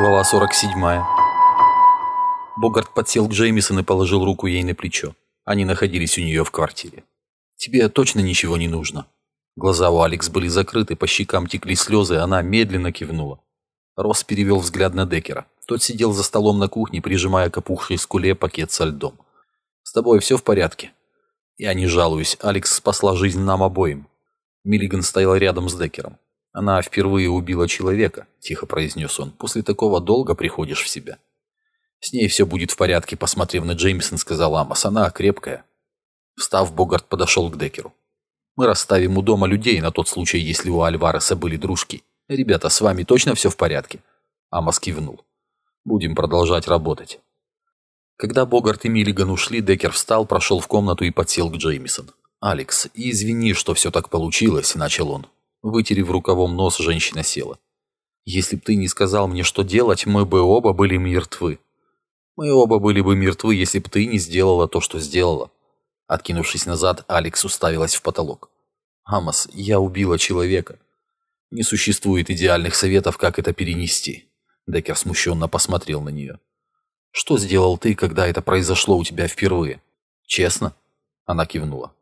Глава 47. Богарт подсел к Джеймисон и положил руку ей на плечо. Они находились у нее в квартире. «Тебе точно ничего не нужно?» Глаза у Алекс были закрыты, по щекам текли слезы, она медленно кивнула. Росс перевел взгляд на Деккера. Тот сидел за столом на кухне, прижимая к опухшей скуле пакет со льдом. «С тобой все в порядке?» «Я не жалуюсь. Алекс спасла жизнь нам обоим». Миллиган стоял рядом с Деккером. «Она впервые убила человека», – тихо произнес он. «После такого долго приходишь в себя». «С ней все будет в порядке», – посмотрев на Джеймисон, сказал Амос. «Она крепкая». Встав, Богарт подошел к Деккеру. «Мы расставим у дома людей на тот случай, если у Альвареса были дружки. Ребята, с вами точно все в порядке?» Амос кивнул. «Будем продолжать работать». Когда Богарт и Миллиган ушли, Деккер встал, прошел в комнату и подсел к Джеймисон. «Алекс, извини, что все так получилось», – начал он. Вытерев рукавом нос, женщина села. «Если б ты не сказал мне, что делать, мы бы оба были мертвы. Мы оба были бы мертвы, если б ты не сделала то, что сделала». Откинувшись назад, Алекс уставилась в потолок. «Амос, я убила человека. Не существует идеальных советов, как это перенести». Деккер смущенно посмотрел на нее. «Что сделал ты, когда это произошло у тебя впервые?» «Честно?» Она кивнула.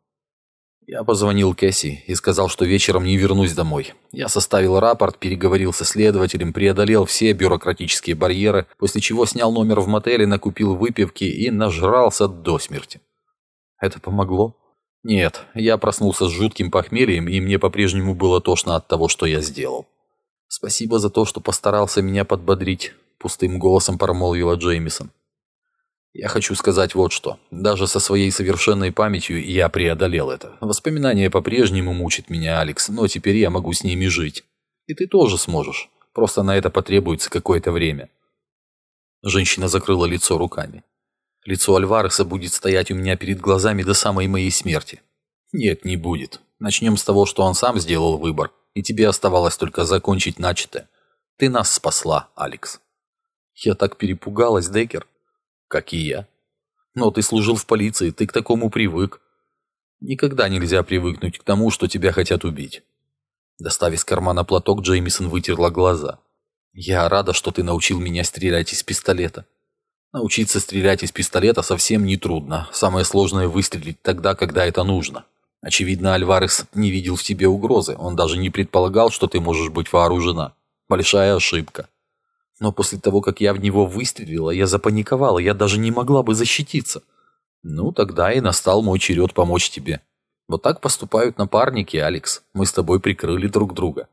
Я позвонил Кэсси и сказал, что вечером не вернусь домой. Я составил рапорт, переговорил со следователем, преодолел все бюрократические барьеры, после чего снял номер в мотеле, накупил выпивки и нажрался до смерти. Это помогло? Нет, я проснулся с жутким похмельем, и мне по-прежнему было тошно от того, что я сделал. Спасибо за то, что постарался меня подбодрить, пустым голосом промолвила Джеймисон. Я хочу сказать вот что. Даже со своей совершенной памятью я преодолел это. Воспоминания по-прежнему мучат меня, Алекс, но теперь я могу с ними жить. И ты тоже сможешь. Просто на это потребуется какое-то время. Женщина закрыла лицо руками. Лицо Альвареса будет стоять у меня перед глазами до самой моей смерти. Нет, не будет. Начнем с того, что он сам сделал выбор, и тебе оставалось только закончить начатое. Ты нас спасла, Алекс. Я так перепугалась, Деккер как и я. Но ты служил в полиции, ты к такому привык. Никогда нельзя привыкнуть к тому, что тебя хотят убить. Достав из кармана платок, Джеймисон вытерла глаза. «Я рада, что ты научил меня стрелять из пистолета». Научиться стрелять из пистолета совсем не трудно. Самое сложное выстрелить тогда, когда это нужно. Очевидно, Альварес не видел в тебе угрозы. Он даже не предполагал, что ты можешь быть вооружена. Большая ошибка. Но после того, как я в него выстрелила, я запаниковала, я даже не могла бы защититься. Ну, тогда и настал мой черед помочь тебе. Вот так поступают напарники, Алекс. Мы с тобой прикрыли друг друга.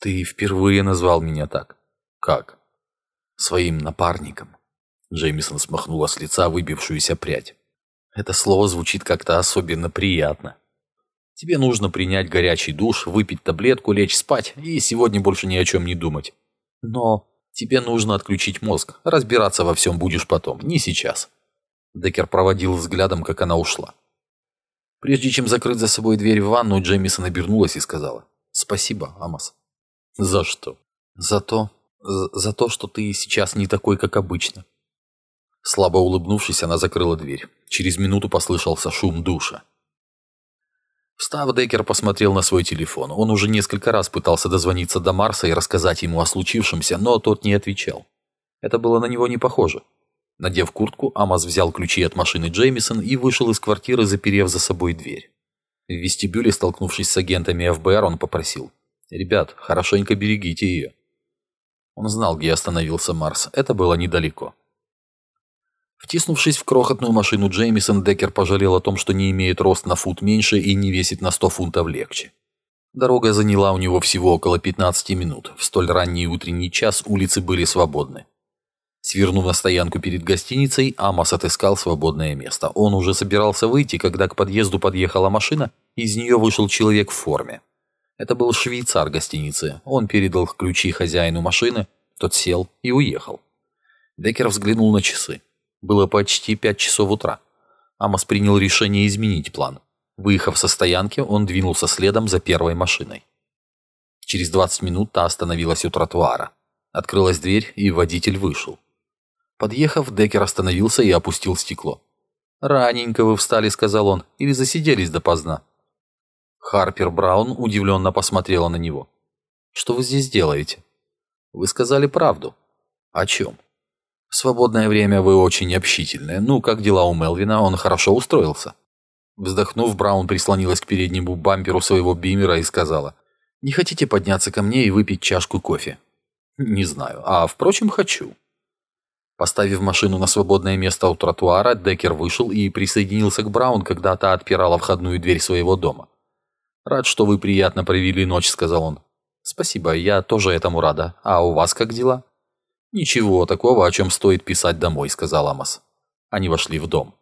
Ты впервые назвал меня так. Как? Своим напарником. Джеймисон смахнула с лица выбившуюся прядь. Это слово звучит как-то особенно приятно. Тебе нужно принять горячий душ, выпить таблетку, лечь спать и сегодня больше ни о чем не думать. Но Тебе нужно отключить мозг. Разбираться во всем будешь потом, не сейчас. Деккер проводил взглядом, как она ушла. Прежде чем закрыть за собой дверь в ванну, Джеймисон обернулась и сказала «Спасибо, Амос». «За что?» «За то, за то, что ты сейчас не такой, как обычно». Слабо улыбнувшись, она закрыла дверь. Через минуту послышался шум душа. Встав, Деккер посмотрел на свой телефон. Он уже несколько раз пытался дозвониться до Марса и рассказать ему о случившемся, но тот не отвечал. Это было на него не похоже. Надев куртку, Амаз взял ключи от машины Джеймисон и вышел из квартиры, заперев за собой дверь. В вестибюле, столкнувшись с агентами ФБР, он попросил. «Ребят, хорошенько берегите ее». Он знал, где остановился Марс. Это было недалеко. Втиснувшись в крохотную машину Джеймисон, Деккер пожалел о том, что не имеет рост на фут меньше и не весит на 100 фунтов легче. Дорога заняла у него всего около 15 минут. В столь ранний утренний час улицы были свободны. Свернув на стоянку перед гостиницей, Амос отыскал свободное место. Он уже собирался выйти, когда к подъезду подъехала машина, и из нее вышел человек в форме. Это был швейцар гостиницы. Он передал ключи хозяину машины, тот сел и уехал. Деккер взглянул на часы. Было почти пять часов утра. Амос принял решение изменить план. Выехав со стоянки, он двинулся следом за первой машиной. Через 20 минут та остановилась у тротуара. Открылась дверь, и водитель вышел. Подъехав, Деккер остановился и опустил стекло. «Раненько вы встали», — сказал он, — «или засиделись допоздна?» Харпер Браун удивленно посмотрела на него. «Что вы здесь делаете?» «Вы сказали правду. О чем? В свободное время вы очень общительны. Ну, как дела у Мелвина? Он хорошо устроился?» Вздохнув, Браун прислонилась к переднему бамперу своего бимера и сказала, «Не хотите подняться ко мне и выпить чашку кофе?» «Не знаю. А, впрочем, хочу». Поставив машину на свободное место у тротуара, Деккер вышел и присоединился к Браун, когда та отпирала входную дверь своего дома. «Рад, что вы приятно провели ночь», — сказал он. «Спасибо, я тоже этому рада. А у вас как дела?» «Ничего такого, о чем стоит писать домой», — сказал Амос. Они вошли в дом.